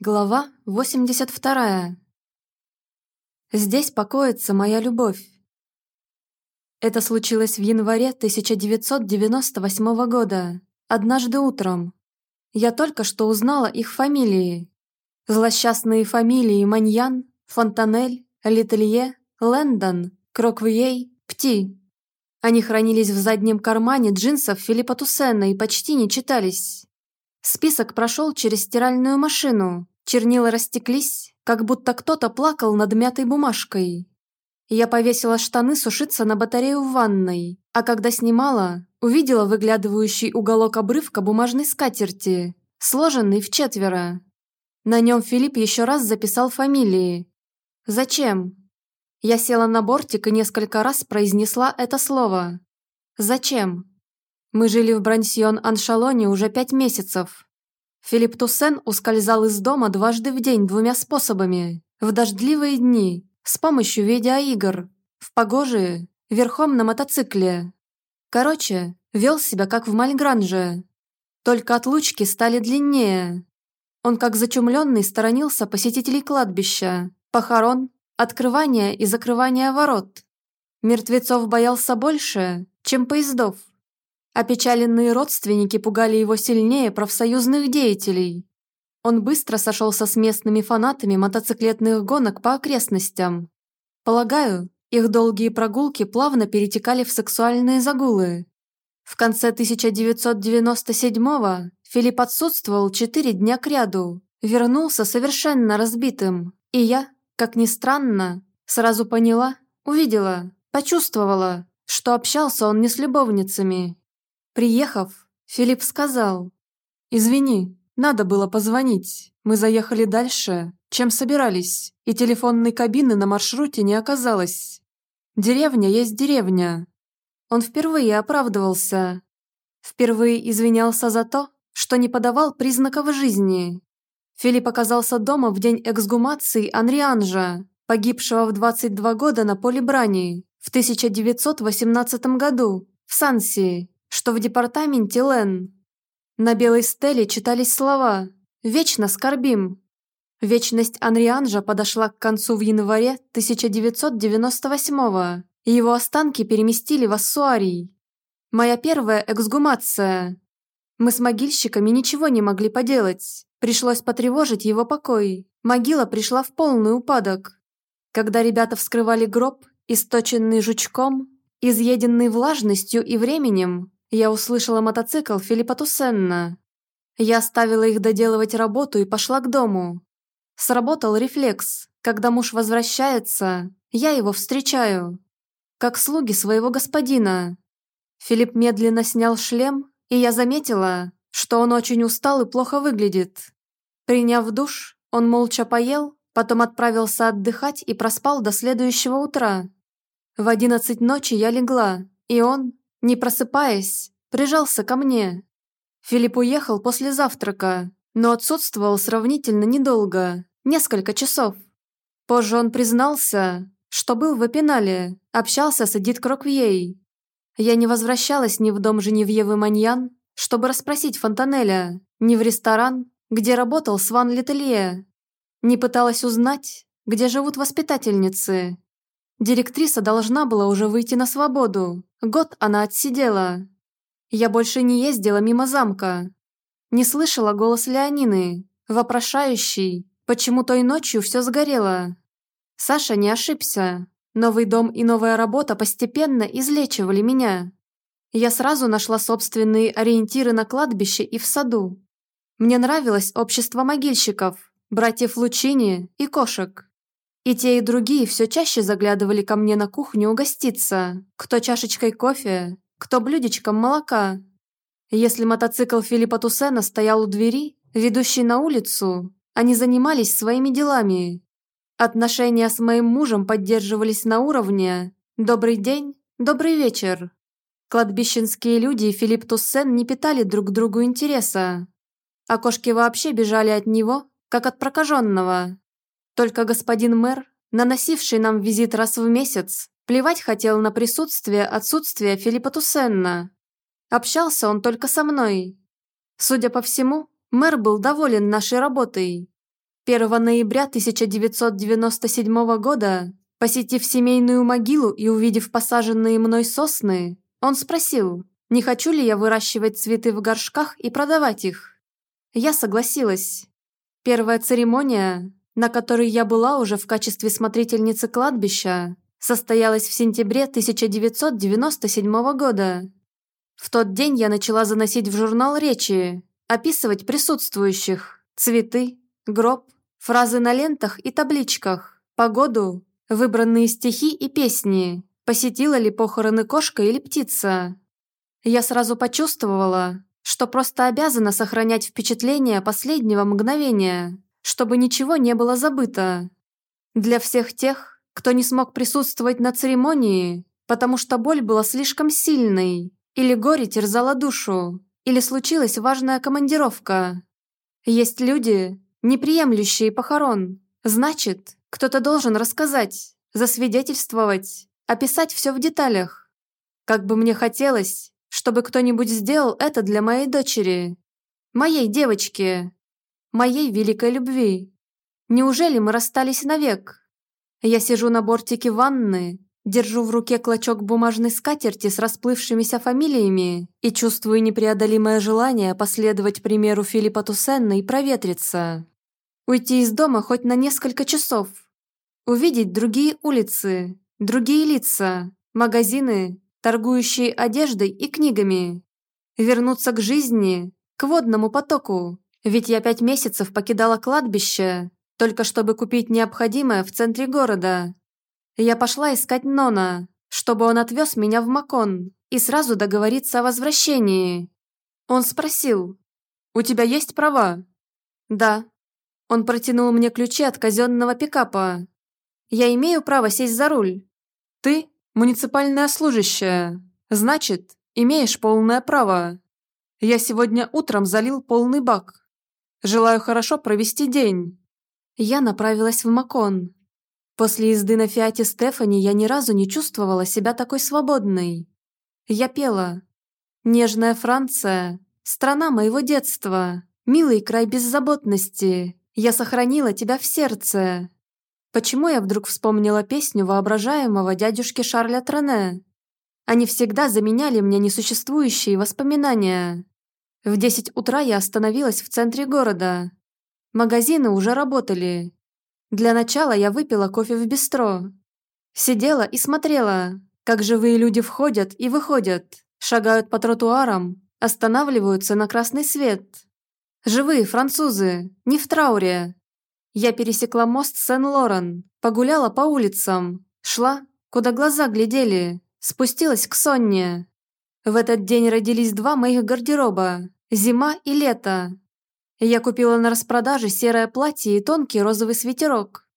Глава 82. Здесь покоится моя любовь. Это случилось в январе 1998 года, однажды утром. Я только что узнала их фамилии. Злосчастные фамилии Маньян, Фонтанель, Летелье, Лэндон, Кроквией, Пти. Они хранились в заднем кармане джинсов Филиппа Туссена и почти не читались. Список прошел через стиральную машину. Чернила растеклись, как будто кто-то плакал над мятой бумажкой. Я повесила штаны сушиться на батарею в ванной, а когда снимала, увидела выглядывающий уголок обрывка бумажной скатерти, сложенный в четверо. На нем Филипп еще раз записал фамилии. «Зачем?» Я села на бортик и несколько раз произнесла это слово. «Зачем?» Мы жили в Брансьон-Аншалоне уже пять месяцев. Филипп Туссен ускользал из дома дважды в день двумя способами. В дождливые дни, с помощью видеоигр, в погожие, верхом на мотоцикле. Короче, вел себя как в Мальгранже. Только отлучки стали длиннее. Он как зачумленный сторонился посетителей кладбища, похорон, открывания и закрывания ворот. Мертвецов боялся больше, чем поездов. Опечаленные родственники пугали его сильнее профсоюзных деятелей. Он быстро сошелся с местными фанатами мотоциклетных гонок по окрестностям. Полагаю, их долгие прогулки плавно перетекали в сексуальные загулы. В конце 1997-го Филипп отсутствовал четыре дня кряду, вернулся совершенно разбитым, и я, как ни странно, сразу поняла, увидела, почувствовала, что общался он не с любовницами Приехав, Филипп сказал, «Извини, надо было позвонить. Мы заехали дальше, чем собирались, и телефонной кабины на маршруте не оказалось. Деревня есть деревня». Он впервые оправдывался. Впервые извинялся за то, что не подавал признаков жизни. Филипп оказался дома в день эксгумации Анрианжа, погибшего в 22 года на поле брани в 1918 году в Санси что в департаменте Лен. На белой стеле читались слова «Вечно скорбим». Вечность Анрианжа подошла к концу в январе 1998-го, и его останки переместили в Ассуарий. Моя первая эксгумация. Мы с могильщиками ничего не могли поделать. Пришлось потревожить его покой. Могила пришла в полный упадок. Когда ребята вскрывали гроб, источенный жучком, изъеденный влажностью и временем, я услышала мотоцикл Филиппа Туссенна. Я оставила их доделывать работу и пошла к дому. Сработал рефлекс. Когда муж возвращается, я его встречаю. Как слуги своего господина. Филипп медленно снял шлем, и я заметила, что он очень устал и плохо выглядит. Приняв душ, он молча поел, потом отправился отдыхать и проспал до следующего утра. В одиннадцать ночи я легла, и он, не просыпаясь, прижался ко мне. Филипп уехал после завтрака, но отсутствовал сравнительно недолго, несколько часов. Позже он признался, что был в Эпинале, общался с Эдит Кроквьей. Я не возвращалась ни в дом Женевьевы Маньян, чтобы расспросить Фонтанеля, ни в ресторан, где работал Сван Летелье. Не пыталась узнать, где живут воспитательницы, Директриса должна была уже выйти на свободу. Год она отсидела. Я больше не ездила мимо замка. Не слышала голос Леонины, вопрошающий, почему той ночью все сгорело. Саша не ошибся. Новый дом и новая работа постепенно излечивали меня. Я сразу нашла собственные ориентиры на кладбище и в саду. Мне нравилось общество могильщиков, братьев Лучини и кошек. И те, и другие все чаще заглядывали ко мне на кухню угоститься. Кто чашечкой кофе, кто блюдечком молока. Если мотоцикл Филиппа Туссена стоял у двери, ведущей на улицу, они занимались своими делами. Отношения с моим мужем поддерживались на уровне «добрый день, добрый вечер». Кладбищенские люди и Филипп Туссен не питали друг другу интереса. А кошки вообще бежали от него, как от прокаженного. Только господин мэр, наносивший нам визит раз в месяц, плевать хотел на присутствие отсутствие Филиппа Туссенна. Общался он только со мной. Судя по всему, мэр был доволен нашей работой. 1 ноября 1997 года, посетив семейную могилу и увидев посаженные мной сосны, он спросил, не хочу ли я выращивать цветы в горшках и продавать их. Я согласилась. Первая церемония, на которой я была уже в качестве смотрительницы кладбища, состоялась в сентябре 1997 года. В тот день я начала заносить в журнал речи, описывать присутствующих, цветы, гроб, фразы на лентах и табличках, погоду, выбранные стихи и песни, посетила ли похороны кошка или птица. Я сразу почувствовала, что просто обязана сохранять впечатление последнего мгновения, чтобы ничего не было забыто. Для всех тех, кто не смог присутствовать на церемонии, потому что боль была слишком сильной, или горе терзало душу, или случилась важная командировка. Есть люди, не приемлющие похорон. Значит, кто-то должен рассказать, засвидетельствовать, описать все в деталях. Как бы мне хотелось, чтобы кто-нибудь сделал это для моей дочери, моей девочки, моей великой любви. Неужели мы расстались навек? Я сижу на бортике ванны, держу в руке клочок бумажной скатерти с расплывшимися фамилиями и чувствую непреодолимое желание последовать примеру Филиппа Туссенна и проветриться. Уйти из дома хоть на несколько часов. Увидеть другие улицы, другие лица, магазины, торгующие одеждой и книгами. Вернуться к жизни, к водному потоку, ведь я пять месяцев покидала кладбище, только чтобы купить необходимое в центре города. Я пошла искать Нона, чтобы он отвез меня в Макон и сразу договориться о возвращении. Он спросил, «У тебя есть права?» «Да». Он протянул мне ключи от казенного пикапа. «Я имею право сесть за руль?» «Ты муниципальная служащая, значит, имеешь полное право. Я сегодня утром залил полный бак. Желаю хорошо провести день». Я направилась в Макон. После езды на Фиате Стефани я ни разу не чувствовала себя такой свободной. Я пела. «Нежная Франция, страна моего детства, милый край беззаботности, я сохранила тебя в сердце». Почему я вдруг вспомнила песню воображаемого дядюшки Шарля Трене? Они всегда заменяли мне несуществующие воспоминания. В 10 утра я остановилась в центре города. Магазины уже работали. Для начала я выпила кофе в бистро. Сидела и смотрела, как живые люди входят и выходят, шагают по тротуарам, останавливаются на красный свет. Живые французы, не в трауре. Я пересекла мост Сен-Лорен, погуляла по улицам, шла, куда глаза глядели, спустилась к Сонне. В этот день родились два моих гардероба Зима и лето. Я купила на распродаже серое платье и тонкий розовый свитерок.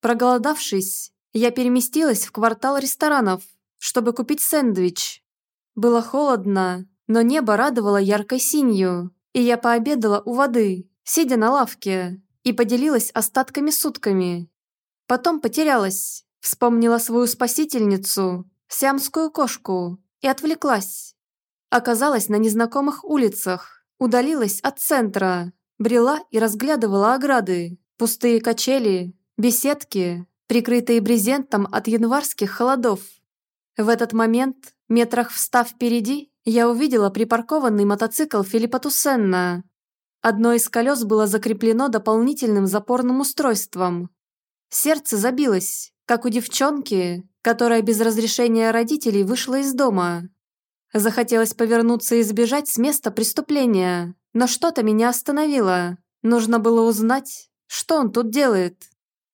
Проголодавшись, я переместилась в квартал ресторанов, чтобы купить сэндвич. Было холодно, но небо радовало яркой синью, и я пообедала у воды, сидя на лавке, и поделилась остатками сутками. Потом потерялась, вспомнила свою спасительницу, сиамскую кошку, и отвлеклась. Оказалась на незнакомых улицах, Удалилась от центра, брела и разглядывала ограды, пустые качели, беседки, прикрытые брезентом от январских холодов. В этот момент, метрах встав впереди, я увидела припаркованный мотоцикл Филиппа Туссенна. Одно из колес было закреплено дополнительным запорным устройством. Сердце забилось, как у девчонки, которая без разрешения родителей вышла из дома. Захотелось повернуться и сбежать с места преступления, но что-то меня остановило. Нужно было узнать, что он тут делает.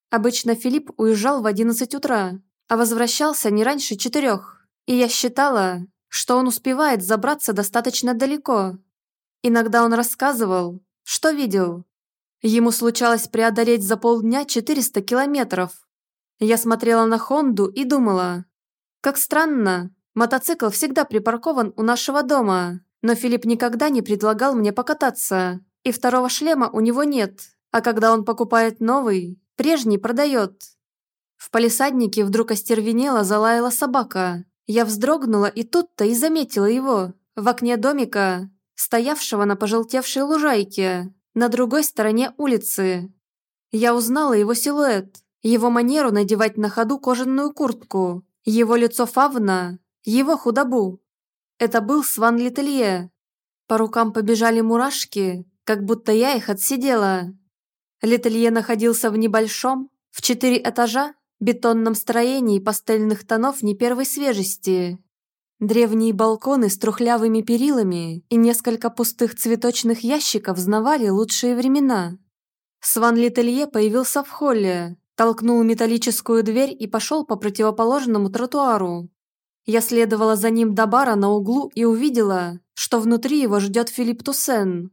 Обычно Филипп уезжал в 11 утра, а возвращался не раньше четырех, и я считала, что он успевает забраться достаточно далеко. Иногда он рассказывал, что видел. Ему случалось преодолеть за полдня 400 километров. Я смотрела на Хонду и думала, как странно, Мотоцикл всегда припаркован у нашего дома, но Филипп никогда не предлагал мне покататься, и второго шлема у него нет, а когда он покупает новый, прежний продает. В палисаднике вдруг остервенела, залаяла собака. Я вздрогнула и тут-то и заметила его, в окне домика, стоявшего на пожелтевшей лужайке, на другой стороне улицы. Я узнала его силуэт, его манеру надевать на ходу кожаную куртку, его лицо фавна, его худобу. Это был Сван Летелье. По рукам побежали мурашки, как будто я их отсидела. Летелье находился в небольшом, в четыре этажа, бетонном строении пастельных тонов не первой свежести. Древние балконы с трухлявыми перилами и несколько пустых цветочных ящиков знавали лучшие времена. Сван Летелье появился в холле, толкнул металлическую дверь и пошел по противоположному тротуару. Я следовала за ним до бара на углу и увидела, что внутри его ждет Филипп Туссен.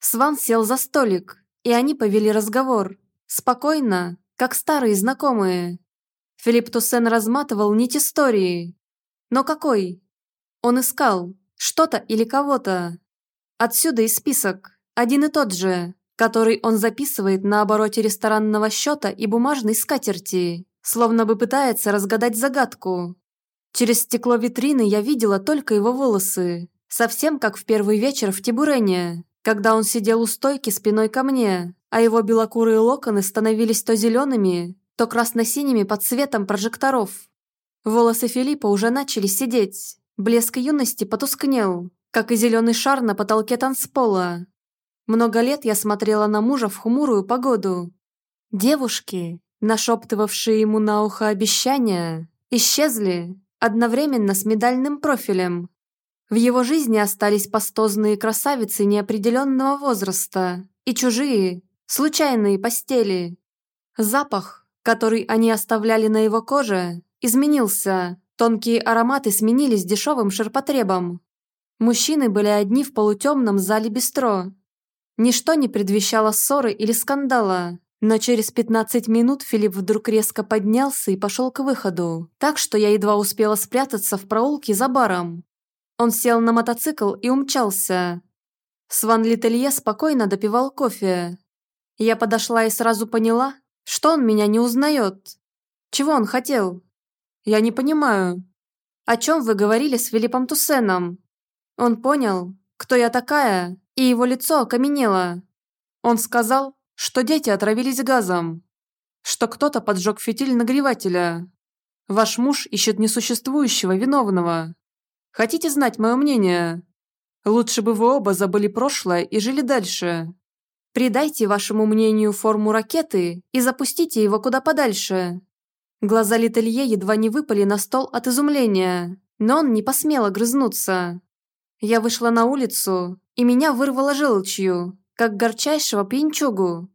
Сван сел за столик, и они повели разговор. Спокойно, как старые знакомые. Филипп Туссен разматывал нить истории. Но какой? Он искал что-то или кого-то. Отсюда и список, один и тот же, который он записывает на обороте ресторанного счета и бумажной скатерти, словно бы пытается разгадать загадку. Через стекло витрины я видела только его волосы, совсем как в первый вечер в Тибурене когда он сидел у стойки спиной ко мне, а его белокурые локоны становились то зелеными, то красно-синими под светом прожекторов. Волосы Филиппа уже начали сидеть, блеск юности потускнел, как и зеленый шар на потолке танцпола. Много лет я смотрела на мужа в хмурую погоду. Девушки, нашептывавшие ему на ухо обещания, исчезли, одновременно с медальным профилем, в его жизни остались пастозные красавицы неопределенного возраста и чужие, случайные постели. Запах, который они оставляли на его коже, изменился. Тонкие ароматы сменились дешевым ширпотребом. Мужчины были одни в полутемном зале бистро. Ничто не предвещало ссоры или скандала, но через 15 минут Филипп вдруг резко поднялся и пошел к выходу, так что я едва успела спрятаться в проулке за баром. Он сел на мотоцикл и умчался. Сван Лителье спокойно допивал кофе. Я подошла и сразу поняла, что он меня не узнает. Чего он хотел? Я не понимаю. О чем вы говорили с Филиппом Туссеном? Он понял, кто я такая, и его лицо окаменело. Он сказал, что дети отравились газом, что кто-то поджег фитиль нагревателя. Ваш муж ищет несуществующего виновного. Хотите знать мое мнение? Лучше бы вы оба забыли прошлое и жили дальше. Придайте вашему мнению форму ракеты и запустите его куда подальше». Глаза Летелье едва не выпали на стол от изумления, но он не посмел огрызнуться. Я вышла на улицу, и меня вырвало желчью, как горчайшего пьянчугу.